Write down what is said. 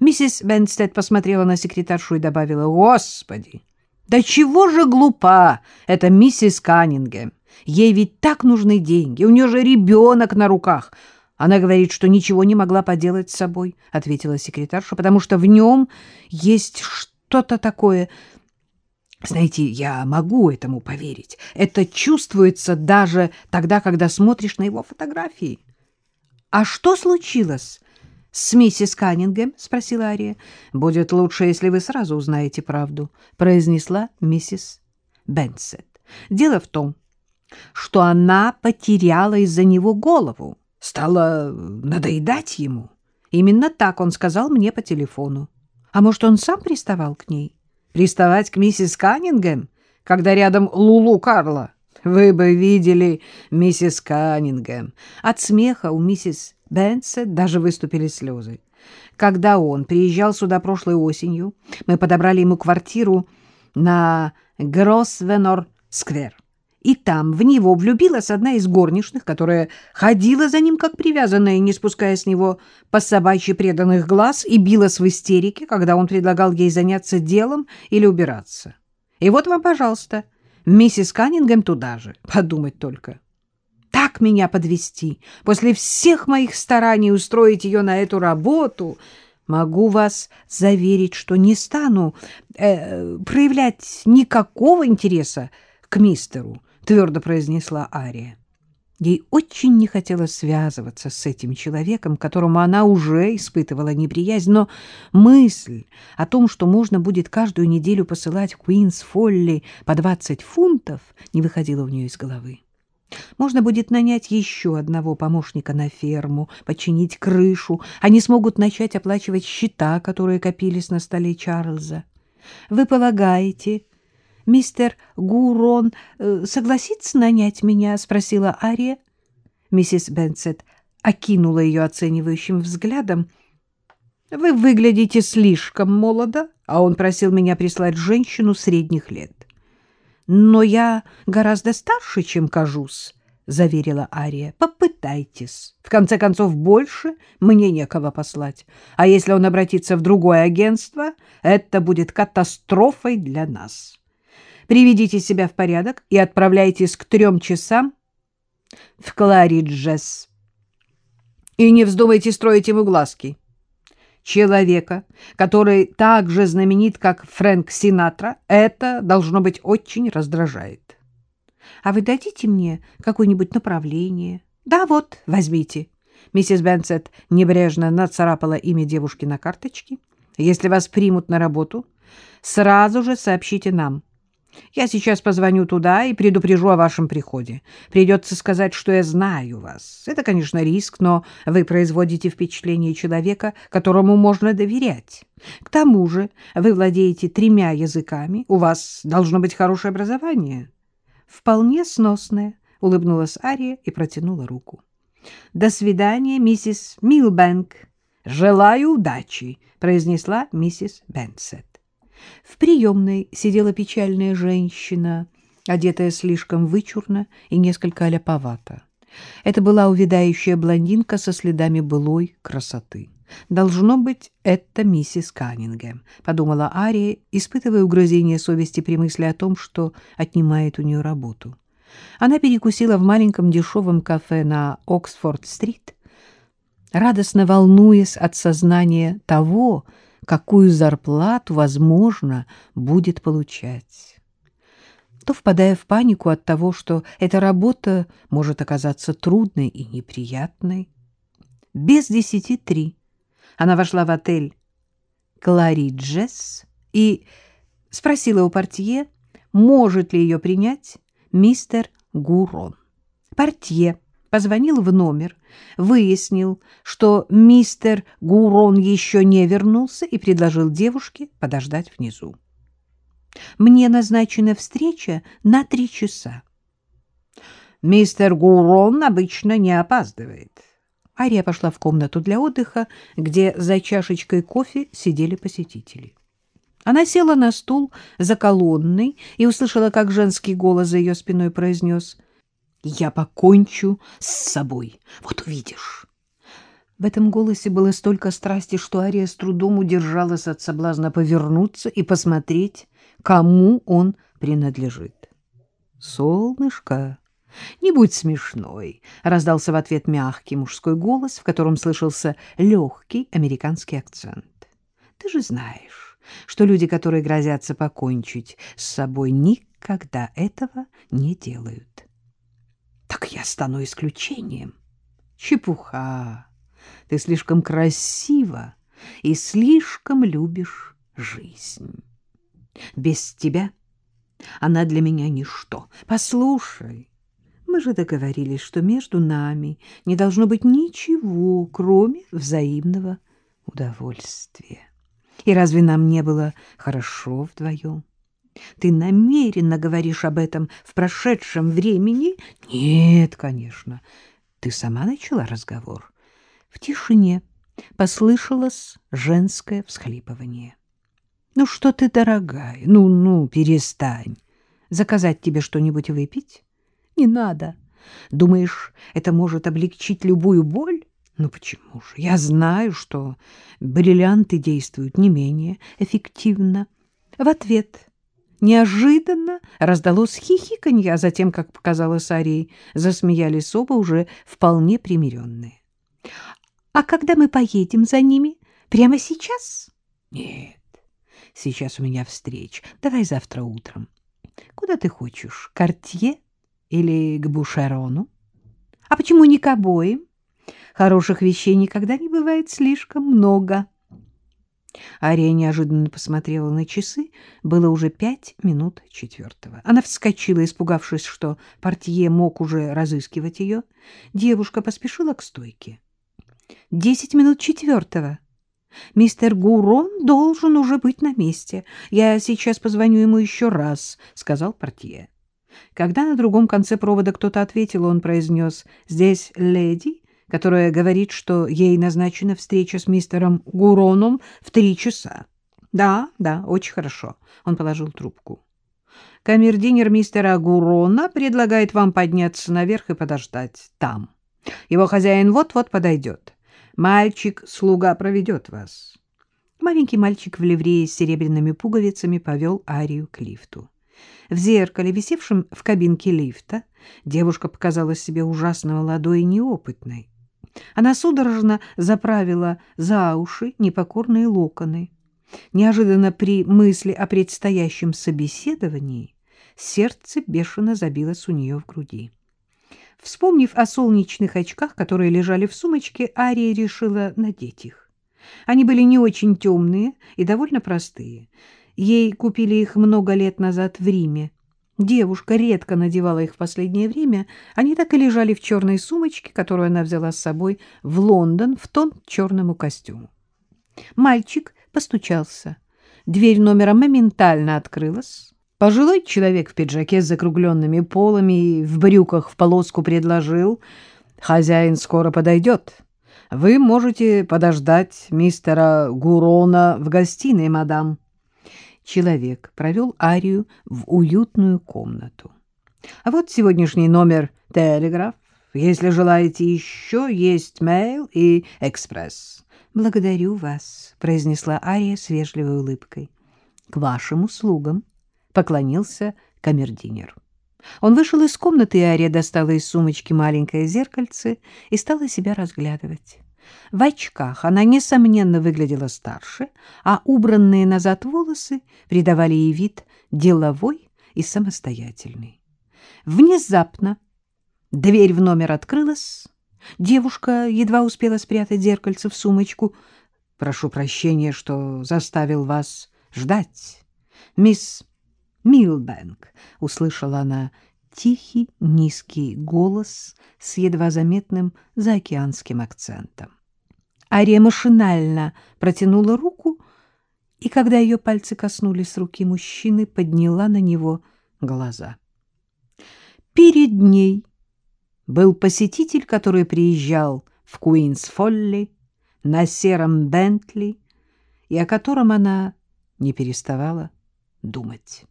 Миссис Бенстед посмотрела на секретаршу и добавила, «Господи, да чего же глупа эта миссис Каннингем? Ей ведь так нужны деньги, у нее же ребенок на руках». Она говорит, что ничего не могла поделать с собой, — ответила секретарша, — потому что в нем есть что-то такое... Знаете, я могу этому поверить. Это чувствуется даже тогда, когда смотришь на его фотографии. — А что случилось с миссис Каннингем? — спросила Ария. — Будет лучше, если вы сразу узнаете правду, — произнесла миссис Бенсет. Дело в том, что она потеряла из-за него голову стала надоедать ему. Именно так он сказал мне по телефону. А может, он сам приставал к ней? Приставать к миссис Каннингем, когда рядом Лулу Карла? Вы бы видели миссис Каннингем. От смеха у миссис Бенсет даже выступили слезы. Когда он приезжал сюда прошлой осенью, мы подобрали ему квартиру на Гросвенор-сквер и там в него влюбилась одна из горничных, которая ходила за ним как привязанная, не спуская с него по собачьи преданных глаз и билась в истерике, когда он предлагал ей заняться делом или убираться. И вот вам, пожалуйста, миссис Каннингем туда же, подумать только. Так меня подвести после всех моих стараний устроить ее на эту работу... Могу вас заверить, что не стану э, проявлять никакого интереса к мистеру, — твердо произнесла Ария. Ей очень не хотелось связываться с этим человеком, которому она уже испытывала неприязнь, но мысль о том, что можно будет каждую неделю посылать в Куинс-Фолли по 20 фунтов, не выходила у нее из головы. Можно будет нанять еще одного помощника на ферму, починить крышу. Они смогут начать оплачивать счета, которые копились на столе Чарльза. Вы полагаете, мистер Гурон э, согласится нанять меня? — спросила Ария. Миссис Бенсет окинула ее оценивающим взглядом. — Вы выглядите слишком молодо, а он просил меня прислать женщину средних лет. — Но я гораздо старше, чем кажусь, — заверила Ария. — Попытайтесь. В конце концов, больше мне некого послать. А если он обратится в другое агентство, это будет катастрофой для нас. — Приведите себя в порядок и отправляйтесь к трем часам в Клариджес. И не вздумайте строить ему глазки. Человека, который так же знаменит, как Фрэнк Синатра, это, должно быть, очень раздражает. А вы дадите мне какое-нибудь направление? Да, вот, возьмите. Миссис Бенсет небрежно нацарапала имя девушки на карточке. Если вас примут на работу, сразу же сообщите нам. Я сейчас позвоню туда и предупрежу о вашем приходе. Придется сказать, что я знаю вас. Это, конечно, риск, но вы производите впечатление человека, которому можно доверять. К тому же вы владеете тремя языками, у вас должно быть хорошее образование. Вполне сносное, — улыбнулась Ария и протянула руку. — До свидания, миссис Милбэнк. — Желаю удачи, — произнесла миссис Бенсет. В приемной сидела печальная женщина, одетая слишком вычурно и несколько аляповато. Это была увядающая блондинка со следами былой красоты. «Должно быть, это миссис Каннингем», — подумала Ария, испытывая угрызение совести при мысли о том, что отнимает у нее работу. Она перекусила в маленьком дешевом кафе на Оксфорд-стрит, радостно волнуясь от сознания того, какую зарплату, возможно, будет получать. То впадая в панику от того, что эта работа может оказаться трудной и неприятной. Без десяти три она вошла в отель «Клариджес» и спросила у портье, может ли ее принять мистер Гурон. Портье позвонил в номер, выяснил, что мистер Гурон еще не вернулся и предложил девушке подождать внизу. «Мне назначена встреча на три часа». «Мистер Гурон обычно не опаздывает». Ария пошла в комнату для отдыха, где за чашечкой кофе сидели посетители. Она села на стул за колонной и услышала, как женский голос за ее спиной произнес — я покончу с собой. Вот увидишь. В этом голосе было столько страсти, что Ария с трудом удержалась от соблазна повернуться и посмотреть, кому он принадлежит. «Солнышко, не будь смешной», — раздался в ответ мягкий мужской голос, в котором слышался легкий американский акцент. «Ты же знаешь, что люди, которые грозятся покончить с собой, никогда этого не делают». «Так я стану исключением». «Чепуха! Ты слишком красива и слишком любишь жизнь. Без тебя она для меня ничто. Послушай, мы же договорились, что между нами не должно быть ничего, кроме взаимного удовольствия. И разве нам не было хорошо вдвоем? Ты намеренно говоришь об этом в прошедшем времени? Нет, конечно. Ты сама начала разговор. В тишине послышалось женское всхлипывание. Ну что ты, дорогая, ну-ну, перестань. Заказать тебе что-нибудь выпить? Не надо. Думаешь, это может облегчить любую боль? Ну почему же? Я знаю, что бриллианты действуют не менее эффективно. В ответ неожиданно раздалось хихиканье, а затем, как показалось Арии, засмеялись оба уже вполне примиренные. — А когда мы поедем за ними? Прямо сейчас? — Нет. Сейчас у меня встреча. Давай завтра утром. Куда ты хочешь? К Артье или к Бушарону? А почему не к обоим? Хороших вещей никогда не бывает слишком много. Ария неожиданно посмотрела на часы. Было уже пять минут четвертого. Она вскочила, испугавшись, что портье мог уже разыскивать ее. Девушка поспешила к стойке. — Десять минут четвертого. Мистер Гурон должен уже быть на месте. Я сейчас позвоню ему еще раз, — сказал портье. Когда на другом конце провода кто-то ответил, он произнес «Здесь леди, которая говорит, что ей назначена встреча с мистером Гуроном в три часа». «Да, да, очень хорошо», — он положил трубку. «Камердинер мистера Гурона предлагает вам подняться наверх и подождать там. Его хозяин вот-вот подойдет». Мальчик-слуга проведет вас. Маленький мальчик в ливрее с серебряными пуговицами повел Арию к лифту. В зеркале, висевшем в кабинке лифта, девушка показалась себе ужасно молодой и неопытной. Она судорожно заправила за уши непокорные локоны. Неожиданно при мысли о предстоящем собеседовании сердце бешено забилось у нее в груди. Вспомнив о солнечных очках, которые лежали в сумочке, Ария решила надеть их. Они были не очень темные и довольно простые. Ей купили их много лет назад в Риме. Девушка редко надевала их в последнее время. Они так и лежали в черной сумочке, которую она взяла с собой в Лондон в тон черному костюму. Мальчик постучался. Дверь номера моментально открылась. Пожилой человек в пиджаке с закругленными полами и в брюках в полоску предложил. «Хозяин скоро подойдет. Вы можете подождать мистера Гурона в гостиной, мадам». Человек провел Арию в уютную комнату. А вот сегодняшний номер «Телеграф». Если желаете еще, есть мейл и экспресс. — Благодарю вас, — произнесла Ария с вежливой улыбкой. — К вашим услугам поклонился камердинер. Он вышел из комнаты, и Ария достала из сумочки маленькое зеркальце и стала себя разглядывать. В очках она, несомненно, выглядела старше, а убранные назад волосы придавали ей вид деловой и самостоятельный. Внезапно дверь в номер открылась. Девушка едва успела спрятать зеркальце в сумочку. «Прошу прощения, что заставил вас ждать. Мисс Милбэнк, — услышала она тихий низкий голос с едва заметным заокеанским акцентом. Ария машинально протянула руку, и когда ее пальцы коснулись руки мужчины, подняла на него глаза. Перед ней был посетитель, который приезжал в Куинс-Фолли на сером Бентли, и о котором она не переставала думать.